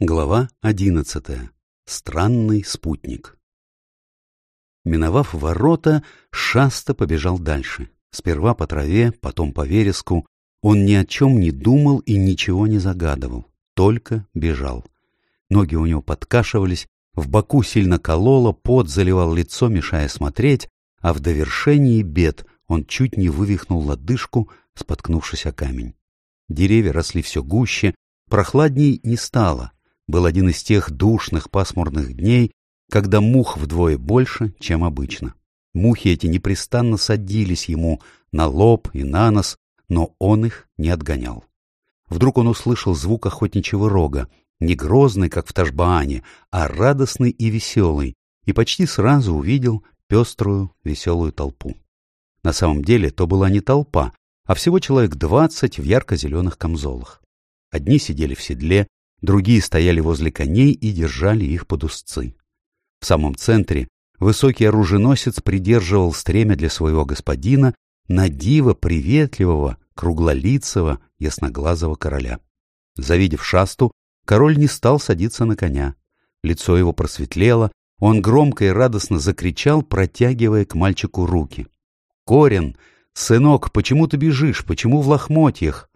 Глава 11. Странный спутник. Миновав ворота, Шаста побежал дальше. Сперва по траве, потом по вереску. Он ни о чем не думал и ничего не загадывал, только бежал. Ноги у него подкашивались, в боку сильно кололо, пот заливал лицо, мешая смотреть, а в довершении бед он чуть не вывихнул лодыжку, споткнувшись о камень. Деревья росли все гуще, прохладней не стало — был один из тех душных пасмурных дней, когда мух вдвое больше, чем обычно. Мухи эти непрестанно садились ему на лоб и на нос, но он их не отгонял. Вдруг он услышал звук охотничьего рога, не грозный, как в Ташбаане, а радостный и веселый, и почти сразу увидел пеструю веселую толпу. На самом деле то была не толпа, а всего человек двадцать в ярко-зеленых камзолах. Одни сидели в седле, другие стояли возле коней и держали их под узцы. В самом центре высокий оруженосец придерживал стремя для своего господина, на диво приветливого, круглолицего, ясноглазого короля. Завидев шасту, король не стал садиться на коня. Лицо его просветлело, он громко и радостно закричал, протягивая к мальчику руки. «Корен! Сынок, почему ты бежишь? Почему в лохмотьях?»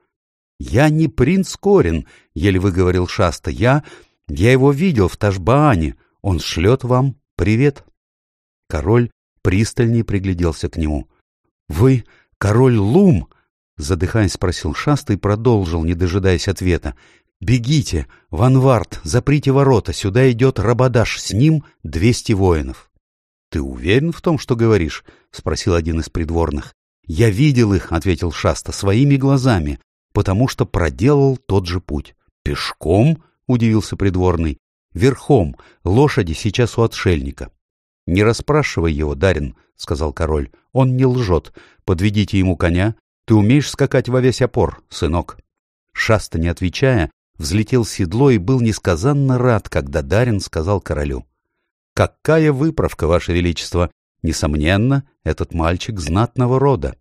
«Я не принц Корин», — еле выговорил Шаста. «Я... я его видел в Ташбаане. Он шлет вам привет». Король пристальнее пригляделся к нему. «Вы король Лум?» — задыхаясь, спросил Шаста и продолжил, не дожидаясь ответа. «Бегите! Ванвард, заприте ворота! Сюда идет Рабадаш, с ним двести воинов!» «Ты уверен в том, что говоришь?» — спросил один из придворных. «Я видел их», — ответил Шаста, — «своими глазами потому что проделал тот же путь. «Пешком?» — удивился придворный. «Верхом. Лошади сейчас у отшельника». «Не расспрашивай его, Дарин», — сказал король. «Он не лжет. Подведите ему коня. Ты умеешь скакать во весь опор, сынок». Шаста, не отвечая, взлетел седло и был несказанно рад, когда Дарин сказал королю. «Какая выправка, Ваше Величество! Несомненно, этот мальчик знатного рода».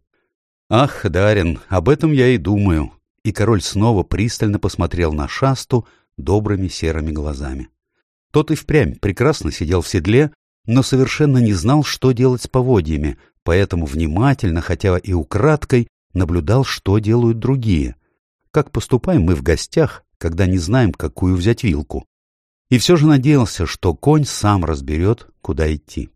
«Ах, Дарин, об этом я и думаю и король снова пристально посмотрел на шасту добрыми серыми глазами. Тот и впрямь прекрасно сидел в седле, но совершенно не знал, что делать с поводьями, поэтому внимательно, хотя и украдкой, наблюдал, что делают другие. Как поступаем мы в гостях, когда не знаем, какую взять вилку? И все же надеялся, что конь сам разберет, куда идти.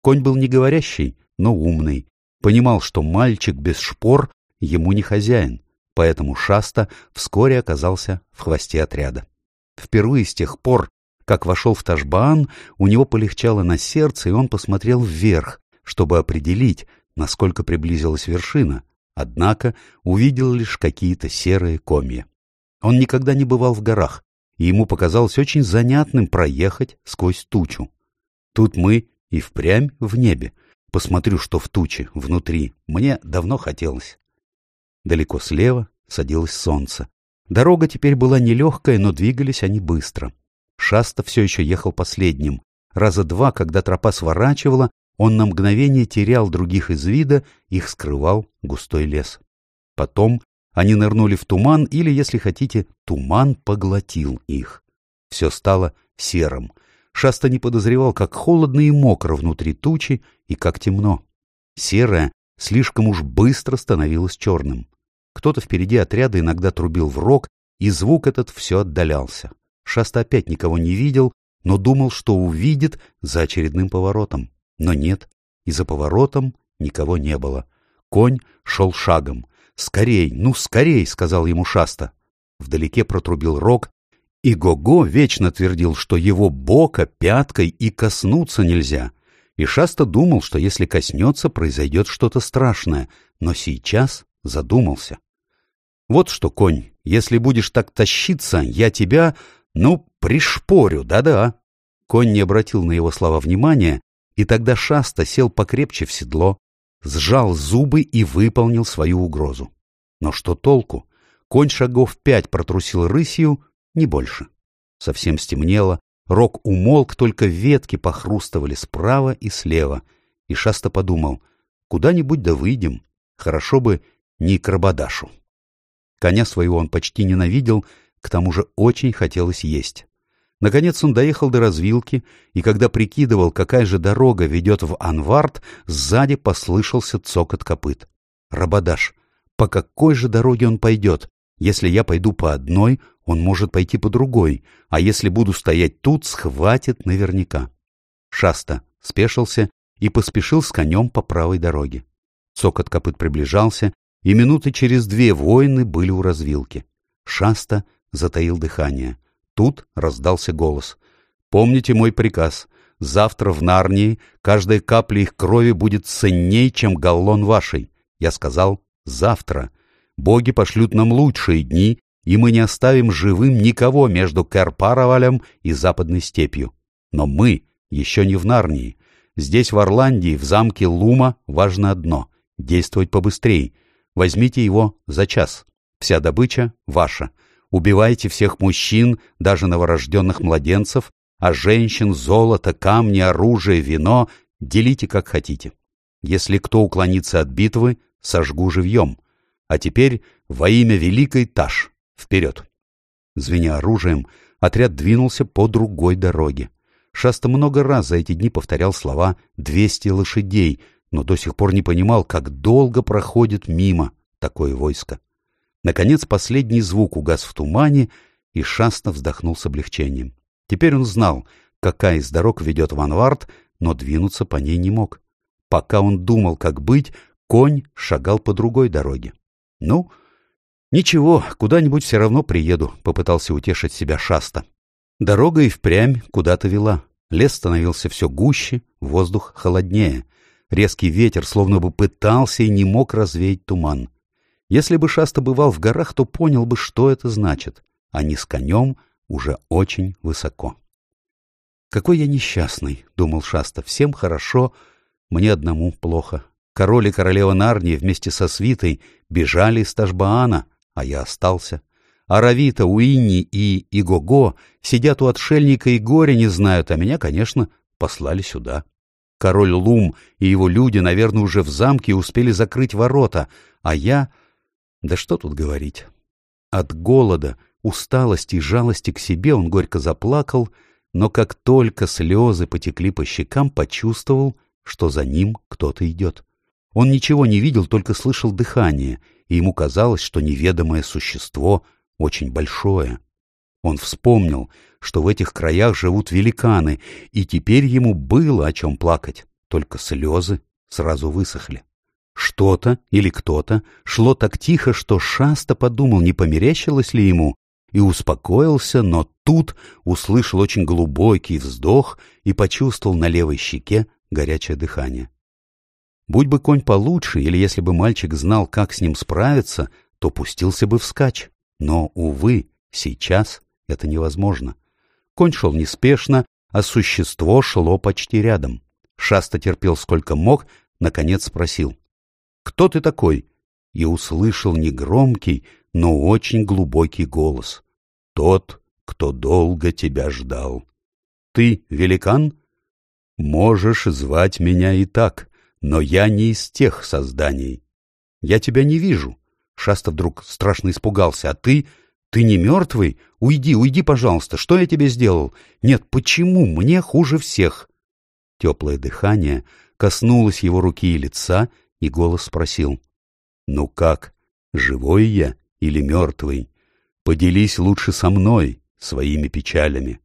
Конь был не говорящий, но умный. Понимал, что мальчик без шпор ему не хозяин поэтому Шаста вскоре оказался в хвосте отряда. Впервые с тех пор, как вошел в Ташбаан, у него полегчало на сердце, и он посмотрел вверх, чтобы определить, насколько приблизилась вершина, однако увидел лишь какие-то серые комья. Он никогда не бывал в горах, и ему показалось очень занятным проехать сквозь тучу. Тут мы и впрямь в небе. Посмотрю, что в туче, внутри. Мне давно хотелось. Далеко слева садилось солнце. Дорога теперь была нелегкая, но двигались они быстро. Шаста все еще ехал последним. Раза два, когда тропа сворачивала, он на мгновение терял других из вида, их скрывал густой лес. Потом они нырнули в туман, или, если хотите, туман поглотил их. Все стало серым. Шаста не подозревал, как холодно и мокро внутри тучи и как темно. Серое слишком уж быстро становилось черным. Кто-то впереди отряда иногда трубил в рог, и звук этот все отдалялся. Шаста опять никого не видел, но думал, что увидит за очередным поворотом. Но нет, и за поворотом никого не было. Конь шел шагом. «Скорей, ну скорей!» — сказал ему Шаста. Вдалеке протрубил рог, и Гого вечно твердил, что его бока, пяткой и коснуться нельзя и Шаста думал, что если коснется, произойдет что-то страшное, но сейчас задумался. «Вот что, конь, если будешь так тащиться, я тебя, ну, пришпорю, да-да». Конь не обратил на его слова внимания, и тогда Шаста сел покрепче в седло, сжал зубы и выполнил свою угрозу. Но что толку? Конь шагов пять протрусил рысью, не больше. Совсем стемнело, Рок умолк, только ветки похрустывали справа и слева. И Шаста подумал, куда-нибудь да выйдем, хорошо бы не к Рабадашу. Коня своего он почти ненавидел, к тому же очень хотелось есть. Наконец он доехал до развилки, и когда прикидывал, какая же дорога ведет в Анвард, сзади послышался цокот копыт. «Рабадаш, по какой же дороге он пойдет? Если я пойду по одной, он может пойти по другой, а если буду стоять тут, схватит наверняка. Шаста спешился и поспешил с конем по правой дороге. Цокот копыт приближался, и минуты через две воины были у развилки. Шаста затаил дыхание. Тут раздался голос. «Помните мой приказ. Завтра в Нарнии каждая капля их крови будет ценней, чем галлон вашей». Я сказал «завтра». Боги пошлют нам лучшие дни, и мы не оставим живым никого между Керпаровалем и Западной степью. Но мы еще не в Нарнии. Здесь, в Орландии, в замке Лума, важно одно — действовать побыстрее. Возьмите его за час. Вся добыча ваша. Убивайте всех мужчин, даже новорожденных младенцев, а женщин, золото, камни, оружие, вино делите как хотите. Если кто уклонится от битвы, сожгу живьем. А теперь во имя великой Таш, Вперед! Звеня оружием, отряд двинулся по другой дороге. Шаста много раз за эти дни повторял слова «двести лошадей», но до сих пор не понимал, как долго проходит мимо такое войско. Наконец последний звук угас в тумане, и Шаста вздохнул с облегчением. Теперь он знал, какая из дорог ведет в Анвард, но двинуться по ней не мог. Пока он думал, как быть, конь шагал по другой дороге. Ну, — «Ничего, куда-нибудь все равно приеду», — попытался утешить себя Шаста. Дорога и впрямь куда-то вела. Лес становился все гуще, воздух холоднее. Резкий ветер словно бы пытался и не мог развеять туман. Если бы Шаста бывал в горах, то понял бы, что это значит. Они с конем уже очень высоко. «Какой я несчастный», — думал Шаста, — «всем хорошо, мне одному плохо». Король и королева Нарнии вместе со свитой бежали из Ташбаана — а я остался. А Равита, Уинни и Игого сидят у отшельника и горе не знают, а меня, конечно, послали сюда. Король Лум и его люди, наверное, уже в замке успели закрыть ворота, а я... Да что тут говорить? От голода, усталости и жалости к себе он горько заплакал, но как только слезы потекли по щекам, почувствовал, что за ним кто-то идет. Он ничего не видел, только слышал дыхание — и ему казалось, что неведомое существо очень большое. Он вспомнил, что в этих краях живут великаны, и теперь ему было о чем плакать, только слезы сразу высохли. Что-то или кто-то шло так тихо, что Шаста подумал, не померещилось ли ему, и успокоился, но тут услышал очень глубокий вздох и почувствовал на левой щеке горячее дыхание. Будь бы конь получше, или если бы мальчик знал, как с ним справиться, то пустился бы вскачь. Но, увы, сейчас это невозможно. Конь шел неспешно, а существо шло почти рядом. Шаста терпел сколько мог, наконец спросил. «Кто ты такой?» И услышал негромкий, но очень глубокий голос. «Тот, кто долго тебя ждал». «Ты великан?» «Можешь звать меня и так», но я не из тех созданий. Я тебя не вижу. Шаста вдруг страшно испугался. А ты? Ты не мертвый? Уйди, уйди, пожалуйста. Что я тебе сделал? Нет, почему? Мне хуже всех. Теплое дыхание коснулось его руки и лица, и голос спросил. Ну как, живой я или мертвый? Поделись лучше со мной своими печалями.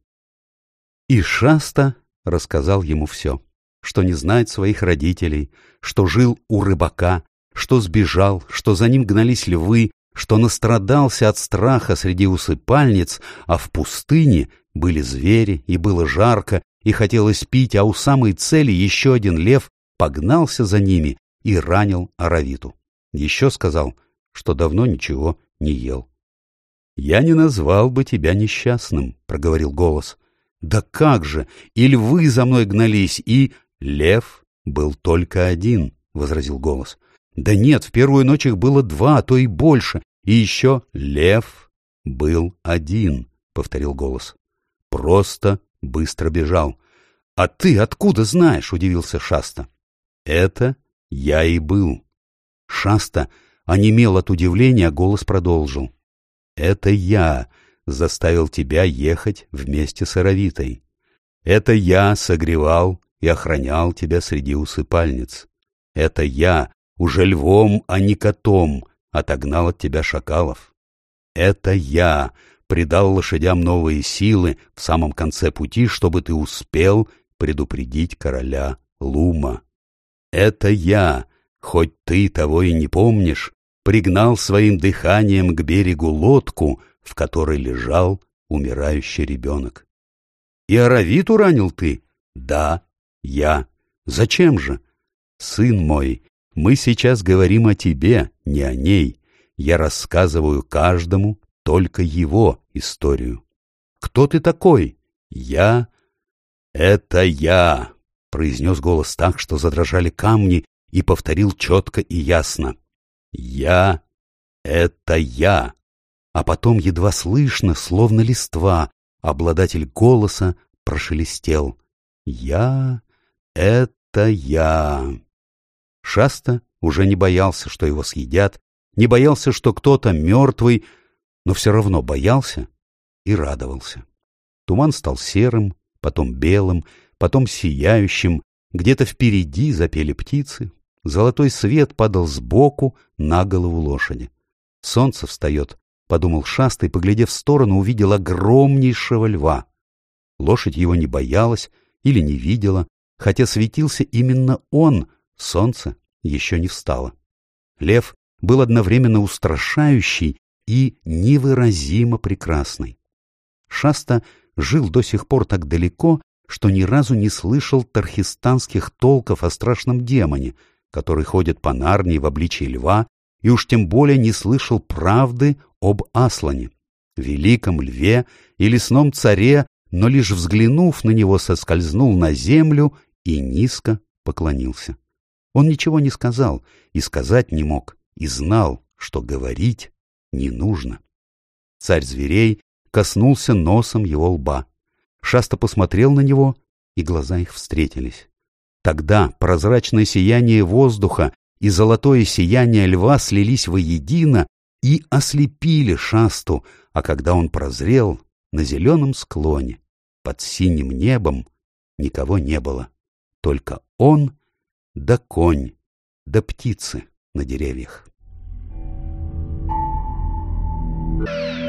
И Шаста рассказал ему все что не знает своих родителей, что жил у рыбака, что сбежал, что за ним гнались львы, что настрадался от страха среди усыпальниц, а в пустыне были звери, и было жарко, и хотелось пить, а у самой цели еще один лев погнался за ними и ранил Аравиту. Еще сказал, что давно ничего не ел. — Я не назвал бы тебя несчастным, — проговорил голос. — Да как же! И львы за мной гнались, и... «Лев был только один», — возразил голос. «Да нет, в первую ночь их было два, а то и больше. И еще лев был один», — повторил голос. «Просто быстро бежал». «А ты откуда знаешь?» — удивился Шаста. «Это я и был». Шаста онемел от удивления, а голос продолжил. «Это я заставил тебя ехать вместе с Аравитой. Это я согревал и охранял тебя среди усыпальниц. Это я, уже львом, а не котом, отогнал от тебя шакалов. Это я придал лошадям новые силы в самом конце пути, чтобы ты успел предупредить короля Лума. Это я, хоть ты того и не помнишь, пригнал своим дыханием к берегу лодку, в которой лежал умирающий ребенок. И Аравиту ранил ты? Да, я. Зачем же? Сын мой, мы сейчас говорим о тебе, не о ней. Я рассказываю каждому только его историю. Кто ты такой? Я. Это я, произнес голос так, что задрожали камни, и повторил четко и ясно. Я. Это я. А потом едва слышно, словно листва, обладатель голоса прошелестел. Я. «Это я!» Шаста уже не боялся, что его съедят, не боялся, что кто-то мертвый, но все равно боялся и радовался. Туман стал серым, потом белым, потом сияющим, где-то впереди запели птицы, золотой свет падал сбоку на голову лошади. «Солнце встает», — подумал Шаста и, поглядев в сторону, увидел огромнейшего льва. Лошадь его не боялась или не видела, хотя светился именно он, солнце еще не встало. Лев был одновременно устрашающий и невыразимо прекрасный. Шаста жил до сих пор так далеко, что ни разу не слышал тархистанских толков о страшном демоне, который ходит по Нарнии в обличии льва, и уж тем более не слышал правды об Аслане, великом льве и лесном царе, но лишь взглянув на него, соскользнул на землю и низко поклонился. Он ничего не сказал и сказать не мог, и знал, что говорить не нужно. Царь зверей коснулся носом его лба, Шаста посмотрел на него, и глаза их встретились. Тогда прозрачное сияние воздуха и золотое сияние льва слились воедино и ослепили шасту, а когда он прозрел, на зеленом склоне, под синим небом, никого не было. Только он да конь, да птицы на деревьях. Thank.